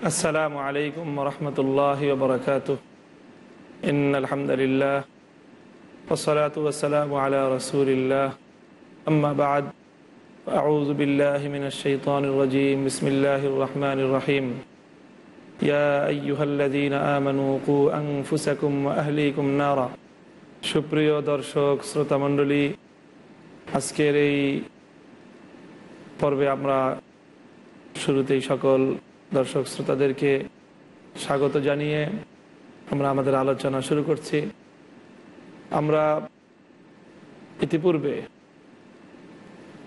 السلام عليكم ورحمة الله وبركاته إن الحمد لله والصلاة والسلام على رسول الله أما بعد أعوذ بالله من الشيطان الرجيم بسم الله الرحمن الرحيم يا أيها الذين آمنوا قوا أنفسكم وأهليكم نارا সুপ্রিয় দর্শক শ্রোতা মণ্ডলী আজকের এই পর্বে আমরা শুরুতেই সকল দর্শক শ্রোতাদেরকে স্বাগত জানিয়ে আমরা আমাদের আলোচনা শুরু করছি। আমরা ইতিপূর্বে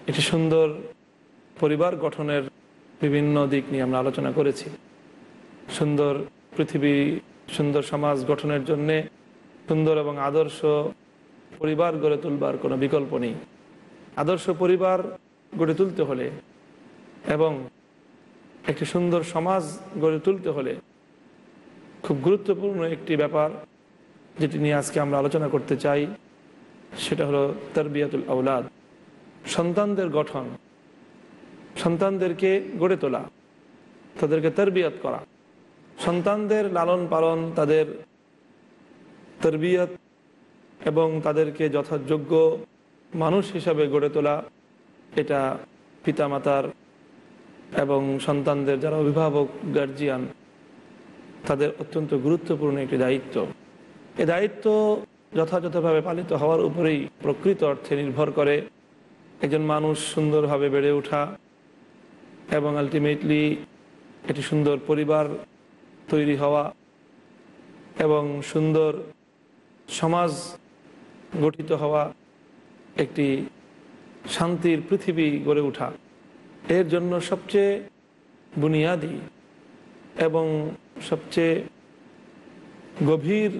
একটি সুন্দর পরিবার গঠনের বিভিন্ন দিক নিয়ে আমরা আলোচনা করেছি। সুন্দর পৃথিবী, সুন্দর সমাজ গঠনের জন্যে সুন্দর এবং আদর্শ পরিবার গড়ে তুলবার কোনো বিকল্প নেই। আদর্শ পরিবার গড়ে তুলতে হলে এবং একটি সুন্দর সমাজ গড়ে তুলতে হলে খুব গুরুত্বপূর্ণ একটি ব্যাপার যেটি নিয়ে আজকে আমরা আলোচনা করতে চাই, সেটা হলো তরবিয়াতুল আউলাদ সন্তানদের গঠন, সন্তানদেরকে গড়ে তোলা, তাদেরকে তরবিয়ত করা। সন্তানদের লালন পালন, তাদের তরবিয়ত এবং তাদেরকে যথাযোগ্য মানুষ হিসাবে গড়ে তোলা, এটা পিতামাতার এবং সন্তানদের যারা অভিভাবক গার্জিয়ান তাদের অত্যন্ত গুরুত্বপূর্ণ একটি দায়িত্ব। এ দায়িত্ব যথাযথভাবে পালিত হওয়ার উপরেই প্রকৃত অর্থে নির্ভর করে একজন মানুষ সুন্দরভাবে বেড়ে ওঠা এবং আলটিমেটলি একটি সুন্দর পরিবার তৈরি হওয়া এবং সুন্দর সমাজ গঠিত হওয়া একটি শান্তির পৃথিবী গড়ে ওঠা। এর জন্য সবচেয়ে বুনিয়াদি এবং সবচেয়ে গভীর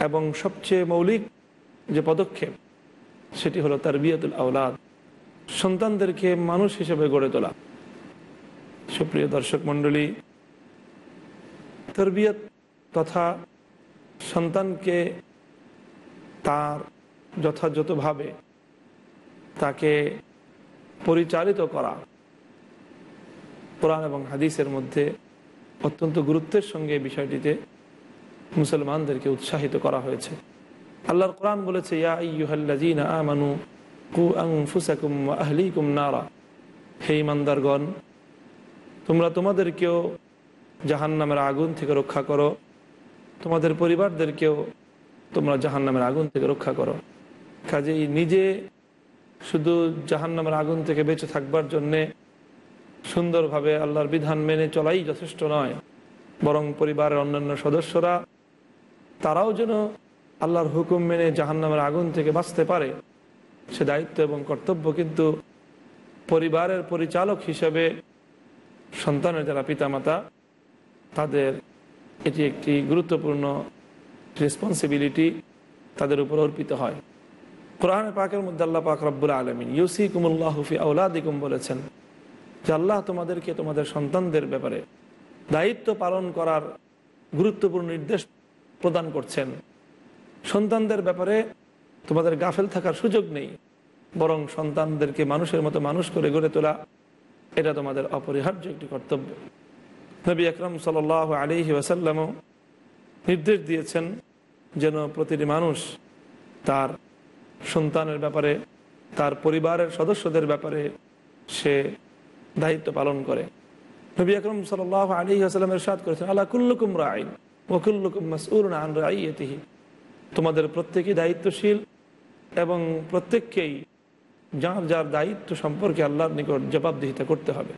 এবং সবচেয়ে মৌলিক যে পদক্ষেপ, সেটি হলো তার বিয়াতুল আওলাদ। সন্তানদেরকে মানুষ হিসেবে গড়ে তোলা। সুপ্রিয় দর্শক মণ্ডলী, তরবিয়ত তথা সন্তানকে তার যথাযথভাবে তাকে পরিচালিত করা। কোরআন এবং হাদিসের মধ্যে অত্যন্ত গুরুত্বের সঙ্গে বিষয়টিতে মুসলমানদেরকে উৎসাহিত করা হয়েছে। আল্লাহর কোরআন বলেছে হে ইমানদারগণ, তোমরা তোমাদেরকেও জাহান নামের আগুন থেকে রক্ষা করো। তোমাদের পরিবারদেরকেও তোমরা জাহান নামের আগুন থেকে রক্ষা করো। কাজেই নিজে শুধু জাহান্নামের আগুন থেকে বেঁচে থাকবার জন্যে সুন্দরভাবে আল্লাহর বিধান মেনে চলাই যথেষ্ট নয়, বরং পরিবারের অন্যান্য সদস্যরা তারাও যেন আল্লাহর হুকুম মেনে জাহান্নামের আগুন থেকে বাঁচতে পারে, সে দায়িত্ব এবং কর্তব্য কিন্তু পরিবারের পরিচালক হিসেবে সন্তানের যারা পিতামাতা, তাদের এটি একটি গুরুত্বপূর্ণ রেসপন্সিবিলিটি তাদের উপর অর্পিত হয়। কোরআনে পাকের মধ্যে আল্লাহ পাক রব্বুল আলমিন ইউসি কুমুল্লাহ হুফি আউলাদিকুম বলেছেন যে আল্লাহ তোমাদেরকে তোমাদের সন্তানদের ব্যাপারে দায়িত্ব পালন করার গুরুত্বপূর্ণ নির্দেশ প্রদান করছেন। সন্তানদের ব্যাপারে তোমাদের গাফেল থাকার সুযোগ নেই, বরং সন্তানদেরকে মানুষের মতো মানুষ করে গড়ে তোলা, এটা তোমাদের অপরিহার্য একটি কর্তব্য। নবী আকরম সাল আলিহি ওয়াসাল্লামও নির্দেশ দিয়েছেন যেন প্রতিটি মানুষ তার সন্তানের ব্যাপারে, তার পরিবারের সদস্যদের ব্যাপারে সে দায়িত্ব পালন করে। নবী আকরম সাল আলী আসালামের সাদ করেছেন আল্লাহ কুল্লুকুম রাইন ওকুল্লুকুম মাসউল আন তোমাদের প্রত্যেকেই দায়িত্বশীল এবং প্রত্যেককেই যার যার দায়িত্ব সম্পর্কে আল্লাহর নিকট জবাবদিহিতা করতে হবে।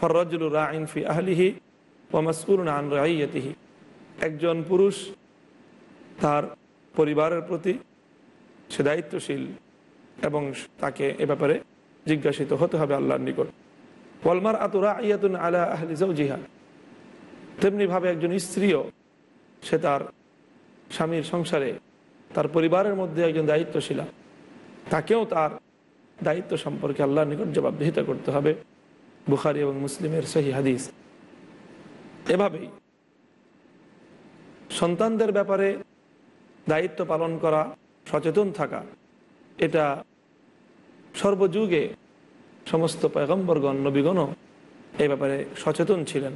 ফররজুল রাইন ফি আহলিহি ও মাসউল আন রাইয়তিহি। একজন পুরুষ তার পরিবারের প্রতি সে দায়িত্বশীল এবং তাকে এ ব্যাপারে জিজ্ঞাসিত হতে হবে আল্লাহর নিকট। ওয়ালমার আতুরা ইয়াতুন আলা আহলি জিহা তেমনিভাবে একজন স্ত্রীও সে তার স্বামীর সংসারে, তার পরিবারের মধ্যে একজন দায়িত্বশীলা, তাকেও তার দায়িত্ব সম্পর্কে আল্লাহর নিকট জবাবদিহিতা করতে হবে। বুখারি এবং মুসলিমের সহি হাদিস। এভাবেই সন্তানদের ব্যাপারে দায়িত্ব পালন করা সচেতন থাকা। এটা সর্বযুগে সমস্ত পয়গম্বরগণ, নবীগণও এ ব্যাপারে সচেতন ছিলেন।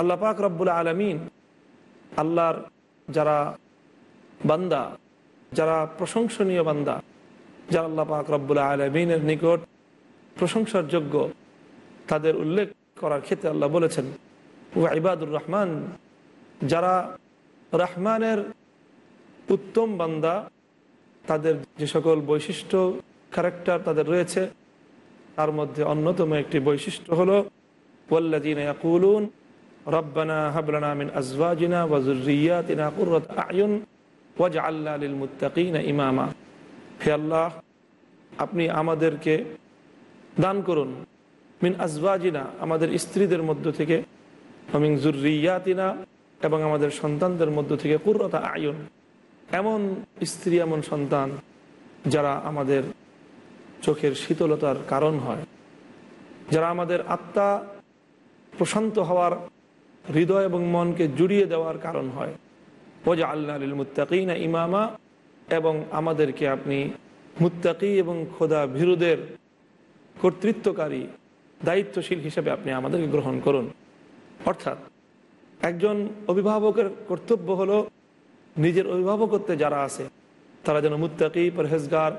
আল্লাহ পাক রব্বুল আলমিন আল্লাহর যারা বান্দা, যারা প্রশংসনীয় বান্দা, যারা আল্লাহ পাক রব্বুল আলমিনের নিকট প্রশংসার যোগ্য, তাদের উল্লেখ করার ক্ষেত্রে আল্লাহ বলেছেন, ও ইবাদুর রহমান, যারা রহমানের উত্তম বান্দা তাদের যে সকল বৈশিষ্ট্য ক্যারেক্টার তাদের রয়েছে, তার মধ্যে অন্যতম একটি বৈশিষ্ট্য হলো ওয়াল্লাদিন রব্বানা হাবলানা মিন আজওয়াজিনা ওয়াজুরিয়াতিনা কুররাত আয়ুন ওয়াজআলনা লিল মুত্তাকিনা ইমামা। হে আল্লাহ, আপনি আমাদেরকে দান করুন, মিন আজওয়াজিনা, আমাদের স্ত্রীদের মধ্য থেকে মিন জুরিয়াতিনা এবং আমাদের সন্তানদের মধ্য থেকে, কুররতা আয়ুন। এমন স্ত্রী, এমন সন্তান যারা আমাদের চোখের শীতলতার কারণ হয়, যারা আমাদের আত্মা প্রশান্ত হওয়ার হৃদয় এবং মনকে জুড়িয়ে দেওয়ার কারণ হয়। ও যে আল্লাহ মুত্তাকিনা ইমামা এবং আমাদেরকে আপনি মুত্তাকি এবং খোদা ভীরুদের কর্তৃত্বকারী, দায়িত্বশীল হিসেবে আপনি আমাদেরকে গ্রহণ করুন। অর্থাৎ একজন অভিভাবকের কর্তব্য হলো নিজের অভিভাবকত্বে যারা আছে, তারা যেন মুত্তাকি, পরহেজগার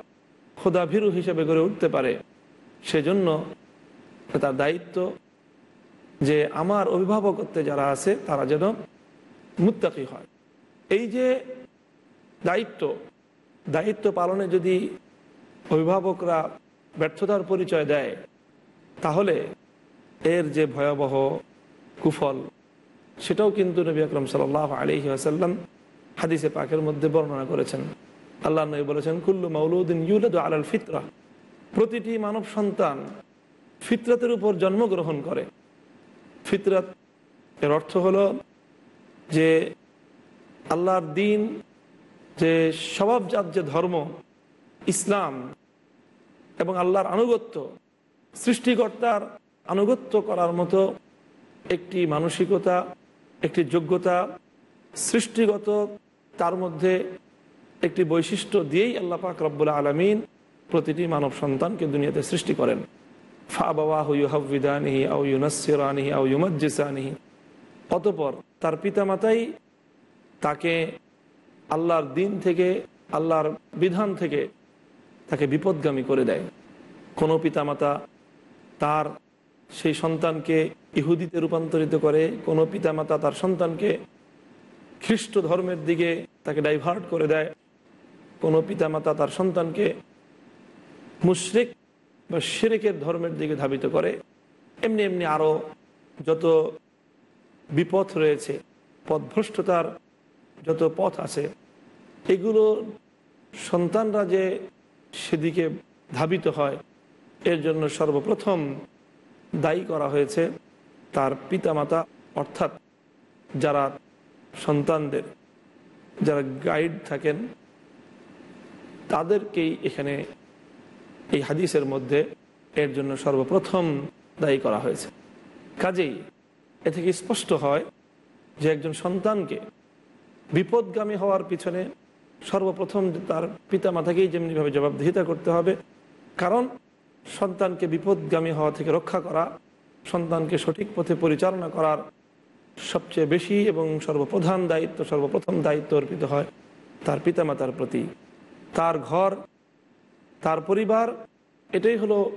খোদা ভীরু হিসেবে গড়ে উঠতে পারে। সেজন্য তার দায়িত্ব যে আমার অভিভাবকত্বে যারা আছে, তারা যেন মুত্তাকি হয়। এই যে দায়িত্ব দায়িত্ব পালনে যদি অভিভাবকরা ব্যর্থতার পরিচয় দেয়, তাহলে এর যে ভয়াবহ কুফল, সেটাও কিন্তু নবী আকরম সাল আলহি আসাল্লাম হাদিসে পাকের মধ্যে বর্ণনা করেছেন। আল্লাহ নবী বলেছেন, কুল্লু মাউলুদ্দিন ইউলাদ আলাল ফিতরা। প্রতিটি মানব সন্তান ফিতরাতের উপর জন্মগ্রহণ করে। ফিতরাত এর অর্থ হলো যে আল্লাহর দিন, যে স্বভাবজাত যে ধর্ম, ইসলাম এবং আল্লাহর আনুগত্য, সৃষ্টিকর্তার আনুগত্য করার মতো একটি মানসিকতা, একটি যোগ্যতা সৃষ্টিগত তার মধ্যে একটি বৈশিষ্ট্য দিয়েই আল্লাহ পাক রব্বুল আলমিন প্রতিটি মানব সন্তানকে দুনিয়াতে সৃষ্টি করেন। ফা বাবা হুইদানিহি আউ ইউনাসিরানিহি আউ ইউমজ্জিসানিহি। অতপর তার পিতামাতাই তাকে আল্লাহর দিন থেকে, আল্লাহর বিধান থেকে তাকে বিপদগামী করে দেয়। কোনো পিতামাতা তার সেই সন্তানকে ইহুদিতে রূপান্তরিত করে, কোনো পিতামাতা তার সন্তানকে খ্রিস্ট ধর্মের দিকে তাকে ডাইভার্ট করে দেয়। কোনো পিতামাতা তার সন্তানকে মুশরিক বা শিরেকের ধর্মের দিকে ধাবিত করে। এমনি এমনি আরও যত বিপথ রয়েছে, পথভ্রষ্টতার যত পথ আছে, এগুলো সন্তানরা যে সেদিকে ধাবিত হয়, এর জন্য সর্বপ্রথম দায়ী করা হয়েছে তার পিতামাতা, অর্থাৎ যারা সন্তানদের। যারা গাইড থাকেন, তাদেরকেই এখানে এই হাদিসের মধ্যে এর জন্য সর্বপ্রথম দায়ী করা হয়েছে। কাজেই এ থেকে স্পষ্ট হয় যে একজন সন্তানকে বিপদগামী হওয়ার পিছনে সর্বপ্রথম তার পিতা মাতাকেই যেমনিভাবে জবাবদিহিতা করতে হবে। কারণ সন্তানকে বিপদগামী হওয়া থেকে রক্ষা করা, সন্তানকে সঠিক পথে পরিচালনা করার সবচেয়ে বেশি এবং সর্বপ্রধান দায়িত্ব, সর্বপ্রথম দায়িত্ব অর্পিত হয় তার পিতামাতার প্রতি। তার ঘর, তার পরিবার, এটাই হলো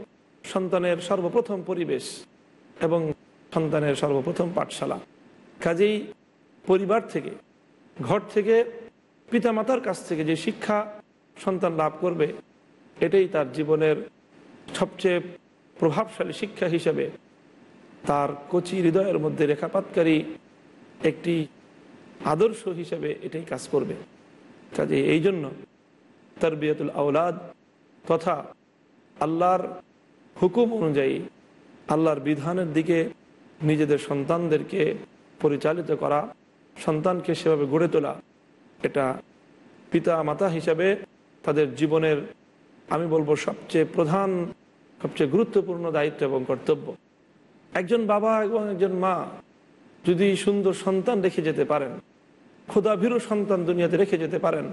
সন্তানের সর্বপ্রথম পরিবেশ এবং সন্তানের সর্বপ্রথম পাঠশালা। কাজেই পরিবার থেকে, ঘর থেকে, পিতামাতার কাছ থেকে যে শিক্ষা সন্তান লাভ করবে, এটাই তার জীবনের সবচেয়ে প্রভাবশালী শিক্ষা হিসেবে তার কচি হৃদয়ের মধ্যে রেখাপাতকারী একটি আদর্শ হিসেবে এটাই কাজ করবে। কাজে এই জন্য তার তরবিয়তুল আওলাদ তথা আল্লাহর হুকুম অনুযায়ী আল্লাহর বিধানের দিকে নিজেদের সন্তানদেরকে পরিচালিত করা, সন্তানকে সেভাবে গড়ে তোলা, এটা পিতা মাতা হিসাবে তাদের জীবনের, আমি বলব সবচেয়ে প্রধান, সবচেয়ে গুরুত্বপূর্ণ দায়িত্ব এবং কর্তব্য। একজন বাবা এবং একজন মা যদি সুন্দর সন্তান রেখে যেতে পারেন ক্ষুদাভীরু সন্তান দুনিয়াতে রেখে যেতে পারেন,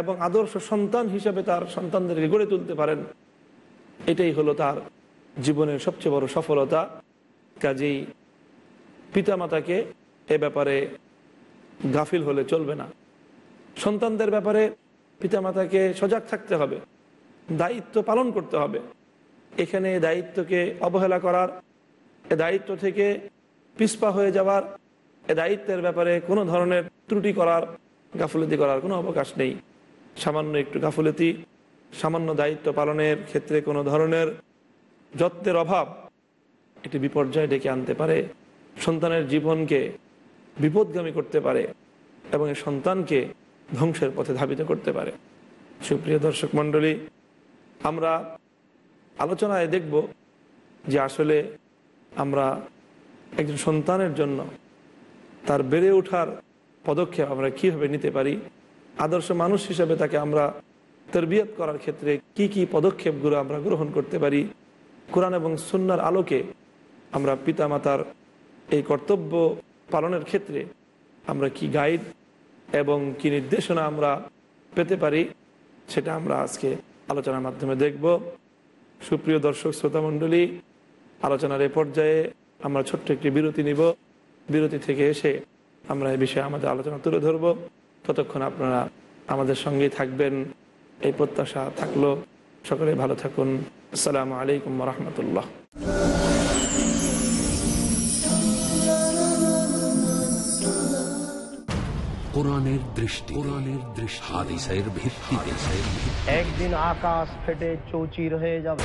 এবং আদর্শ সন্তান হিসাবে তার সন্তানদেরকে গড়ে তুলতে পারেন, এটাই হলো তার জীবনের সবচেয়ে বড় সফলতা। কাজেই পিতামাতাকে এ ব্যাপারে গাফিল হলে চলবে না। সন্তানদের ব্যাপারে পিতামাতাকে সজাগ থাকতে হবে, দায়িত্ব পালন করতে হবে। এখানে দায়িত্বকে অবহেলা করার এ দায়িত্ব থেকে পিসপা হয়ে যাওয়ার, এ দায়িত্বের ব্যাপারে কোনো ধরনের ত্রুটি করার, গাফুলতি করার কোনো অবকাশ নেই। সামান্য একটু গাফুলতি, সামান্য দায়িত্ব পালনের ক্ষেত্রে কোনো ধরনের যত্নের অভাব একটি বিপর্যয় ডেকে আনতে পারে। সন্তানের জীবনকে বিপদগামী করতে পারে এবং এই সন্তানকে ধ্বংসের পথে ধাবিত করতে পারে। সুপ্রিয় দর্শক মণ্ডলী, আমরা আলোচনায় দেখব যে আসলে আমরা একজন সন্তানের জন্য তার বেড়ে ওঠার পদক্ষেপ আমরা কীভাবে নিতে পারি? আদর্শ মানুষ হিসেবে তাকে আমরা তরবিয়ত করার ক্ষেত্রে কি কি পদক্ষেপগুলো আমরা গ্রহণ করতে পারি? কোরআন এবং সুন্নার আলোকে আমরা পিতামাতার এই কর্তব্য পালনের ক্ষেত্রে আমরা কি গাইড এবং কি নির্দেশনা আমরা পেতে পারি? সেটা আমরা আজকে আলোচনার মাধ্যমে দেখব। সুপ্রিয় দর্শক, শ্রোতামণ্ডলী আলোচনার এ পর্যায়ে আমরা ছোট্ট একটি বিরতি নিব। বিরতি থেকে এসে আমরা এই বিষয়ে আমাদের আলোচনা তুলে ধরব। ততক্ষণ আপনারা আমাদের সঙ্গেই থাকবেন। এই প্রত্যাশা থাকল। সকলে ভালো থাকুন। আসসালামু আলাইকুম রহমতুল্লাহ কোরআনের দৃষ্টি কোরআনের দৃষ্টি হাদিসের ভিত্তিতে। একদিন আকাশ ফেটে চৌচির হয়ে যাবে।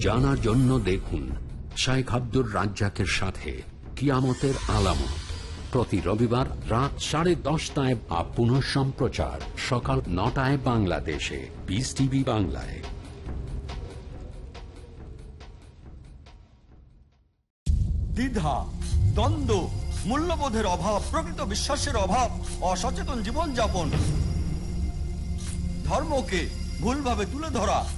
জানার জন্য দেখুন শাইখ আব্দুর রাজ্জাকের সাথে কিয়ামতের আলামত। প্রতি রবিবার রাত সাড়ে দশটায় বা পুনঃ সম্প্রচার সকাল নটায় বাংলাদেশে। বিস টিভি বাংলায়। দ্বিধা, দ্বন্দ্ব, মূল্যবোধের অভাব, প্রকৃত বিশ্বাসের অভাব, অসচেতন জীবনযাপন, ধর্মকে ভুলভাবে তুলে ধরা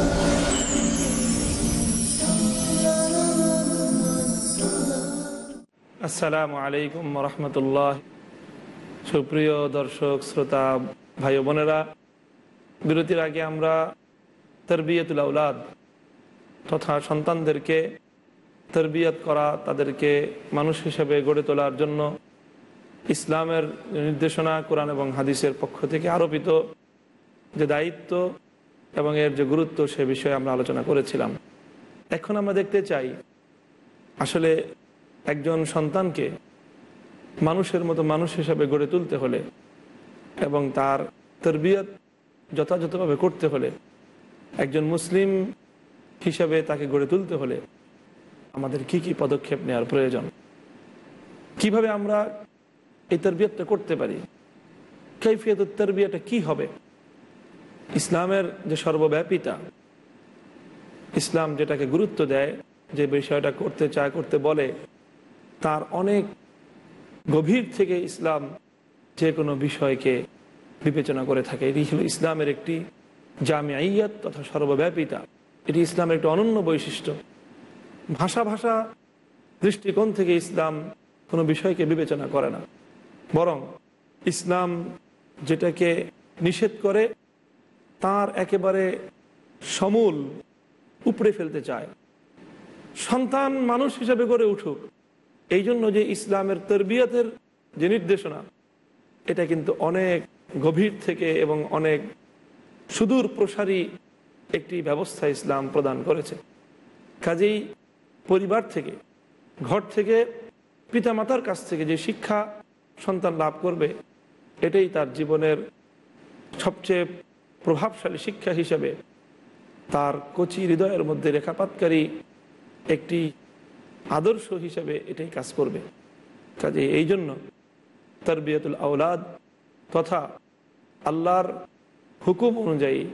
আসসালামু আলাইকুম রহমতুল্লাহ। সুপ্রিয় দর্শক, শ্রোতা, ভাই বোনেরা, বিরতির আগে আমরা তরবিয়তুল আউলাদ তথা সন্তানদেরকে তরবিয়ত করা, তাদেরকে মানুষ হিসেবে গড়ে তোলার জন্য ইসলামের নির্দেশনা, কোরআন এবং হাদিসের পক্ষ থেকে আরোপিত যে দায়িত্ব এবং এর যে গুরুত্ব সে বিষয়ে আমরা আলোচনা করেছিলাম। এখন আমরা দেখতে চাই, আসলে একজন সন্তানকে মানুষের মতো মানুষ হিসাবে গড়ে তুলতে হলে এবং তার তরবিয়ত যথাযথভাবে করতে হলে, একজন মুসলিম হিসাবে তাকে গড়ে তুলতে হলে আমাদের কি কি পদক্ষেপ নেওয়ার প্রয়োজন? কীভাবে আমরা এই তরবিয়তটা করতে পারি? কৈফিয়ত তরবিয়তটা কি হবে? ইসলামের যে সর্বব্যাপিতা ইসলাম যেটাকে গুরুত্ব দেয়, যে বিষয়টা করতে চায়, করতে বলে তার অনেক গভীর থেকে ইসলাম যে কোনো বিষয়কে বিবেচনা করে থাকে। এটি হলো ইসলামের একটি জামিয়াত তথা সর্বব্যাপিতা। এটি ইসলামের একটি অনন্য বৈশিষ্ট্য। ভাষা ভাষা দৃষ্টিকোণ থেকে ইসলাম কোনো বিষয়কে বিবেচনা করে না। বরং ইসলাম যেটাকে নিষেধ করে, তার একেবারে সমূল উপড়ে ফেলতে চায়। সন্তান মানুষ হিসেবে গড়ে উঠুক এই জন্য যে ইসলামের তরবিয়তের যে নির্দেশনা, এটা কিন্তু অনেক গভীর থেকে এবং অনেক সুদূর প্রসারী একটি ব্যবস্থা ইসলাম প্রদান করেছে। কাজেই পরিবার থেকে, ঘর থেকে, পিতামাতার কাছ থেকে যে শিক্ষা সন্তান লাভ করবে, এটাই তার জীবনের সবচেয়ে প্রভাবশালী শিক্ষা হিসেবে তার কচি হৃদয়ের মধ্যে রেখাপাতকারী একটি আদর্শ হিসাবে এটাই কাজ করবে। কাজে এই জন্য তরবিয়তুল আউলাদ তথা আল্লাহর হুকুম অনুযায়ী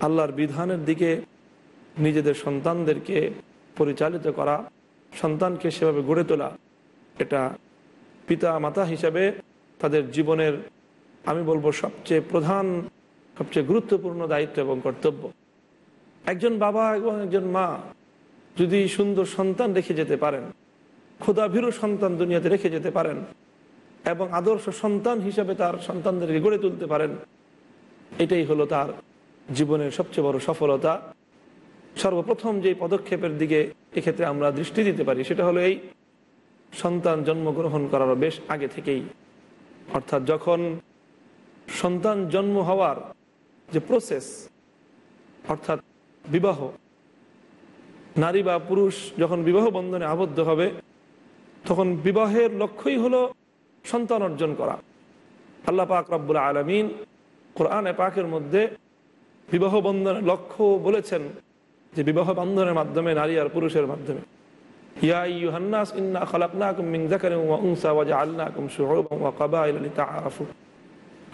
আল্লাহর বিধানের দিকে নিজেদের সন্তানদেরকে পরিচালিত করা, সন্তানকে সেভাবে গড়ে তোলা, এটা পিতা মাতা হিসাবে তাদের জীবনের, আমি বলব, সবচেয়ে প্রধান, সবচেয়ে গুরুত্বপূর্ণ দায়িত্ব এবং কর্তব্য। একজন বাবা এবং একজন মা যদি সুন্দর সন্তান রেখে যেতে পারেন ক্ষুদাভীরু সন্তান দুনিয়াতে রেখে যেতে পারেন, এবং আদর্শ সন্তান হিসাবে তার সন্তানদেরকে গড়ে তুলতে পারেন, এটাই হলো তার জীবনের সবচেয়ে বড় সফলতা। সর্বপ্রথম যে পদক্ষেপের দিকে এক্ষেত্রে আমরা দৃষ্টি দিতে পারি, সেটা হলো এই সন্তান জন্মগ্রহণ করার বেশ আগে থেকেই। অর্থাৎ যখন সন্তান জন্ম হওয়ার যে প্রসেস অর্থাৎ বিবাহ নারী বা পুরুষ যখন বিবাহ বন্ধনে আবদ্ধ হবে, তখন বিবাহের লক্ষ্যই হলো সন্তান অর্জন করা। আল্লাহ পাক রব্বুল আলমিন কোরআনে পাকের মধ্যে বিবাহ বন্ধনের লক্ষ্য বলেছেন যে বিবাহ বন্ধনের মাধ্যমে নারী আর পুরুষের মাধ্যমে।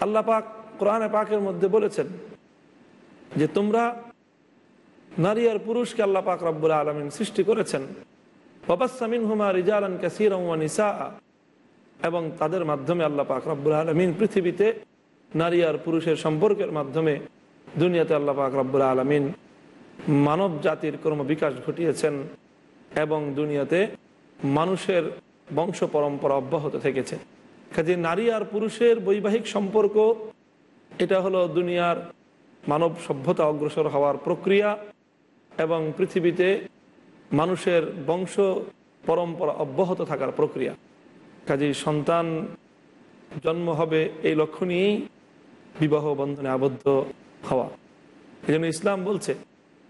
আল্লাহ পাক কোরআনে পাকের মধ্যে বলেছেন যে তোমরা নারী আর পুরুষকে আল্লাহ পাক রব্বুল আলমিন সৃষ্টি করেছেন। বাবাসামিন হুমা রিজালান কাসির নিসা এবং তাদের মাধ্যমে আল্লাহ পাক রব্বুল আলমিন পৃথিবীতে নারী আর পুরুষের সম্পর্কের মাধ্যমে দুনিয়াতে আল্লাহ পাক রব্বুল আলমিন মানব জাতির কর্ম বিকাশ ঘটিয়েছেন এবং দুনিয়াতে মানুষের বংশ পরম্পরা অব্যাহত থেকেছে। কাজে নারী আর পুরুষের বৈবাহিক সম্পর্ক, এটা হলো দুনিয়ার মানব সভ্যতা অগ্রসর হওয়ার প্রক্রিয়া। এবং পৃথিবীতে মানুষের বংশ পরম্পরা অব্যাহত থাকার প্রক্রিয়া। কাজেই সন্তান জন্ম হবে এই লক্ষ্য নিয়েই বিবাহ বন্ধনে আবদ্ধ হওয়া। এই ইসলাম বলছে,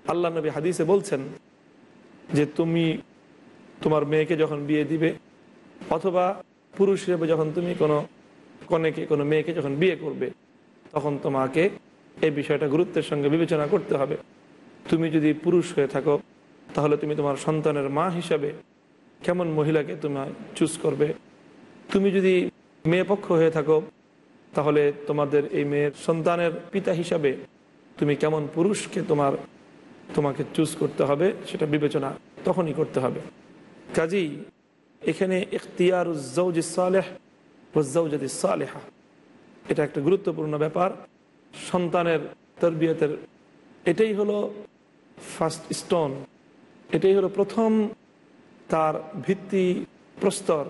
আল্লাহ নবী হাদিসে বলছেন যে, তুমি তোমার মেয়েকে যখন বিয়ে দিবে, অথবা পুরুষ হিসেবে যখন তুমি কোনো কনেকে কোনো মেয়েকে যখন বিয়ে করবে, তখন তোমাকে এই বিষয়টা গুরুত্বের সঙ্গে বিবেচনা করতে হবে। তুমি যদি পুরুষ হয়ে থাকো, তাহলে তুমি তোমার সন্তানের মা হিসাবে কেমন মহিলাকে তোমার চুজ করবে? তুমি যদি মেয়ে পক্ষ হয়ে থাকো, তাহলে তোমাদের এই মেয়ের সন্তানের পিতা হিসাবে তুমি কেমন পুরুষকে তোমার, তোমাকে চুজ করতে হবে সেটা বিবেচনা তখনই করতে হবে। কাজেই এখানে ইখতিয়ার উজ্জৌজ সালেহ উজ্জৌজাদি সালেহা। এটা একটা গুরুত্বপূর্ণ ব্যাপার। সন্তানের তরবিয়তের, এটাই হলো ফার্স্ট স্টোন এটাই হলো প্রথম তার ভিত্তি প্রস্তর।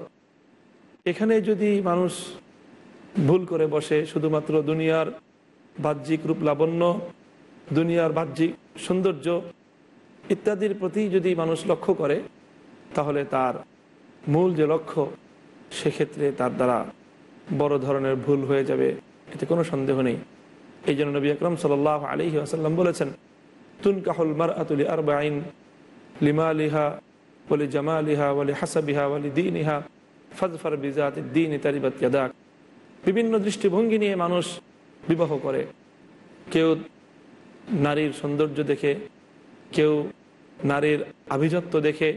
এখানে যদি মানুষ ভুল করে বসে, শুধুমাত্র দুনিয়ার বাহ্যিক রূপ লাবণ্য, দুনিয়ার বাহ্যিক সৌন্দর্য ইত্যাদির প্রতি যদি মানুষ লক্ষ্য করে, তাহলে তার মূল যে লক্ষ্য, সেক্ষেত্রে তার দ্বারা বড় ধরনের ভুল হয়ে যাবে, এতে কোনো সন্দেহ নেই। এই জন্য নবী আকরম সাল আলহি আসাল্লাম বলেছেন তুন কাহুল মার আতুলি আর বাইন লিহা বলি জামা লিহা বলি হাসাবিহা বলি দিন ইহা ফজফর বিজাত দিন ইতারিবাত ইয়াদাক। বিভিন্ন দৃষ্টিভঙ্গি নিয়ে মানুষ বিবাহ করে। কেউ নারীর সৌন্দর্য দেখে, কেউ নারীর আভিজাত্য দেখে,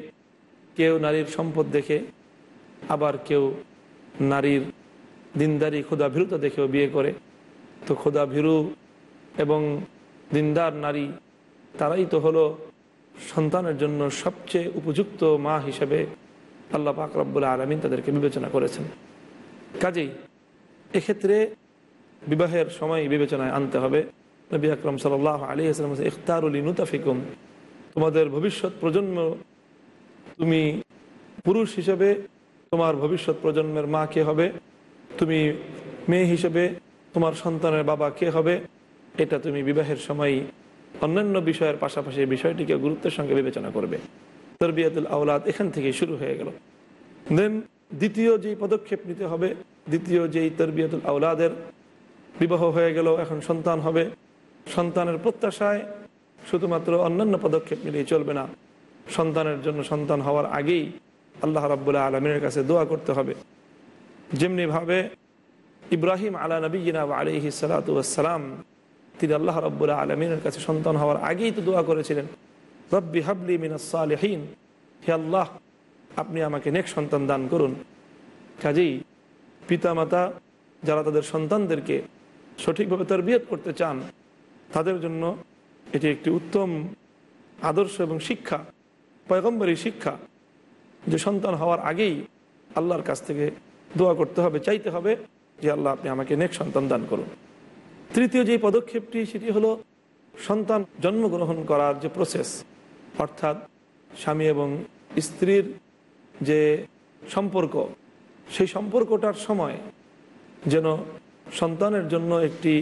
কেউ নারীর সম্পদ দেখে, আবার কেউ নারীর দিনদারি ক্ষুদাভীরুতা দেখেও বিয়ে করে। তো ক্ষুদাভীরু এবং দিনদার নারী তারাই তো হলো সন্তানের জন্য সবচেয়ে উপযুক্ত মা হিসেবে আল্লাহ পাক রব্বুল আলমিন তাদেরকে বিবেচনা করেছেন। কাজেই এক্ষেত্রে বিবাহের সময় বিবেচনায় আনতে হবে। নবী আকরম সাল আলী আসলাম ইখতারুল নুতাফিকুম তোমাদের ভবিষ্যৎ প্রজন্ম তুমি পুরুষ হিসেবে, তোমার ভবিষ্যৎ প্রজন্মের মা কে হবে? তুমি মেয়ে হিসেবে, তোমার সন্তানের বাবা কে হবে? এটা তুমি বিবাহের সময় অন্যান্য বিষয়ের পাশাপাশি বিষয়টিকে গুরুত্বের সঙ্গে বিবেচনা করবে। তরবিয়াতুল আওলাদ এখান থেকে শুরু হয়ে গেল। দেন দ্বিতীয় যেই পদক্ষেপ নিতে হবে, দ্বিতীয় যেই তরবিয়াতুল আওলাদের বিবাহ হয়ে গেল, এখন সন্তান হবে। সন্তানের প্রত্যাশায় শুধুমাত্র অন্যান্য পদক্ষেপ নিলেই চলবে না। সন্তানের জন্য সন্তান হওয়ার আগেই আল্লাহ রাবুল্লাহ আলমিনের কাছে দোয়া করতে হবে। যেমনিভাবে ইব্রাহিম আলা নবীনা আলহি সালাতাম তিনি আল্লাহ রব্বুল্লাহ আলমিনের কাছে সন্তান হওয়ার আগেই তো দোয়া করেছিলেন। রব্বি হাবলি মিনাসালহীন হে আল্লাহ, আপনি আমাকে নেক সন্তান দান করুন। কাজেই পিতামাতা যারা তাদের সন্তানদেরকে সঠিকভাবে তার তরবিয়ত করতে চান, তাদের জন্য এটি একটি উত্তম আদর্শ এবং শিক্ষা, পয়গম্বরী শিক্ষা যে সন্তান হওয়ার আগেই আল্লাহর কাছ থেকে দোয়া করতে হবে, চাইতে হবে যে আল্লাহ আপনি আমাকে নেক সন্তান দান করুন। তৃতীয় যে পদক্ষেপটি, সেটি হলো সন্তান জন্মগ্রহণ করার যে প্রসেস অর্থাৎ স্বামী এবং স্ত্রীর যে সম্পর্ক, সেই সম্পর্কটার সময় যেন সন্তানের জন্য একটি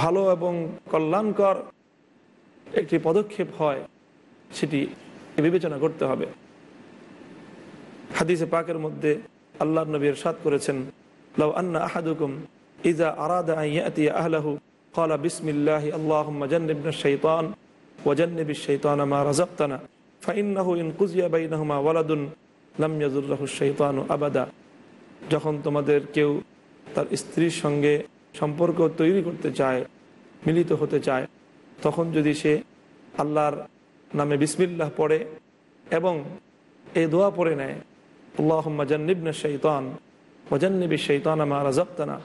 ভালো এবং কল্যাণকর একটি পদক্ষেপ হয়, সেটি বিবেচনা করতে হবে। হাদিসে পাকের মধ্যে আল্লাহ নবী সাদ করেছেন, লাউ আন্না আহাদুকুম ইজা আরাদা ইয়াতি আহলাহু কলা বিসমিল্লাহ আল্লাহ মজন্নবিন শৈতান ওজন্নবি শৈতান মা রাজাক্তানা ফাইন্নাহু ইন কুজিয়া বাইনাহুমা ওয়ালাদুন লাম ইয়াজুল্লাহু শৈতানু আবাদা যখন তোমাদের কেউ তার স্ত্রীর সঙ্গে সম্পর্ক তৈরি করতে চায়, মিলিত হতে চায়, তখন যদি সে আল্লাহর নামে বিসমিল্লাহ পড়ে এবং এ দোয়া পড়ে নেয় আল্লাহ মজান্নিবনা শৈতান মজান্নিবি শৈতান আমার রাজাক্তানা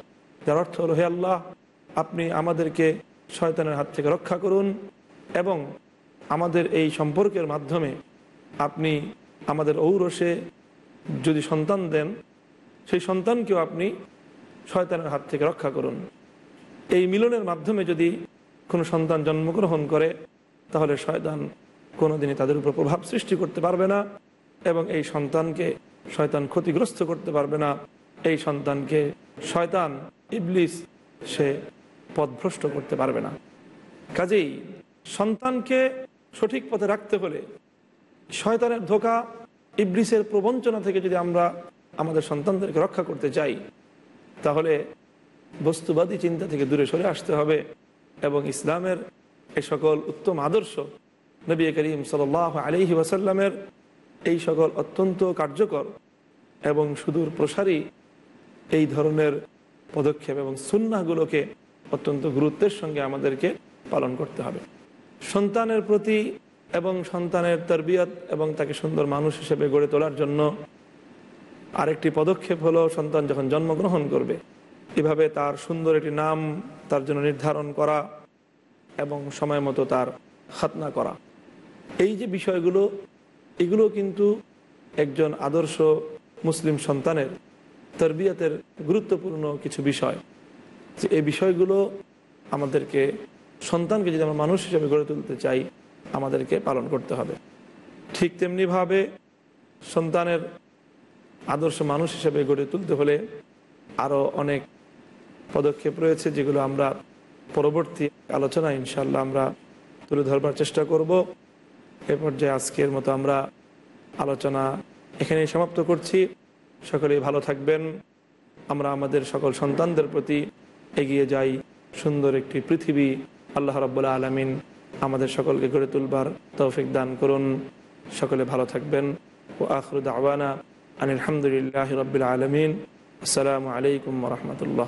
যার অর্থ হলো, হে আল্লাহ, আপনি আমাদেরকে শয়তানের হাত থেকে রক্ষা করুন এবং আমাদের এই সম্পর্কের মাধ্যমে আপনি আমাদের ঔরসে যদি সন্তান দেন, সেই সন্তানকেও আপনি শয়তানের হাত থেকে রক্ষা করুন। এই মিলনের মাধ্যমে যদি কোনো সন্তান জন্মগ্রহণ করে, তাহলে শয়তান কোনোদিনই তাদের উপর প্রভাব সৃষ্টি করতে পারবে না এবং এই সন্তানকে শয়তান ক্ষতিগ্রস্ত করতে পারবে না। এই সন্তানকে শয়তান ইবলিস সে পথভ্রষ্ট করতে পারবে না। কাজেই সন্তানকে সঠিক পথে রাখতে হলে শয়তানের ধোকা ইবলিসের প্রবঞ্চনা থেকে যদি আমরা আমাদের সন্তানদেরকে রক্ষা করতে চাই তাহলে বস্তুবাদী চিন্তা থেকে দূরে সরে আসতে হবে এবং ইসলামের এই সকল উত্তম আদর্শ নবী করিম সাল আলহি ওয়াসাল্লামের এই সকল অত্যন্ত কার্যকর এবং সুদূর প্রসারী এই ধরনের পদক্ষেপ এবং সুন্নাগুলোকে অত্যন্ত গুরুত্বের সঙ্গে আমাদেরকে পালন করতে হবে। সন্তানের প্রতি এবং সন্তানের তরবিয়ত এবং তাকে সুন্দর মানুষ হিসেবে গড়ে তোলার জন্য আরেকটি পদক্ষেপ হলো, সন্তান যখন জন্মগ্রহণ করবে, এভাবে তার সুন্দর একটি নাম তার জন্য নির্ধারণ করা এবং সময় মতো তার খাতনা করা। এই যে বিষয়গুলো, এগুলো কিন্তু একজন আদর্শ মুসলিম সন্তানের তরবিয়তের গুরুত্বপূর্ণ কিছু বিষয়, যে এই বিষয়গুলো আমাদেরকে, সন্তানকে যদি আমরা মানুষ হিসেবে গড়ে তুলতে চাই, আমাদেরকে পালন করতে হবে। ঠিক তেমনিভাবে সন্তানের আদর্শ মানুষ হিসেবে গড়ে তুলতে হলে আরও অনেক পদক্ষেপ রয়েছে, যেগুলো আমরা পরবর্তী আলোচনা ইনশাল্লাহ আমরা তুলে ধরবার চেষ্টা করব। এ পর্যায়ে আজকের মতো আমরা আলোচনা এখানেই সমাপ্ত করছি। সকলেই ভালো থাকবেন। আমরা আমাদের সকল সন্তানদের প্রতি এগিয়ে যাই। সুন্দর একটি পৃথিবী আল্লাহ রব্বুল্লা আলমিন আমাদের সকলকে গড়ে তুলবার তৌফিক দান করুন। সকলে ভালো থাকবেন। ও আখরুদ আওয়ানা আনিলামদুলিল্লাহ রবিল আলমিন। আসসালামু আলাইকুম রহমতুল্লাহ।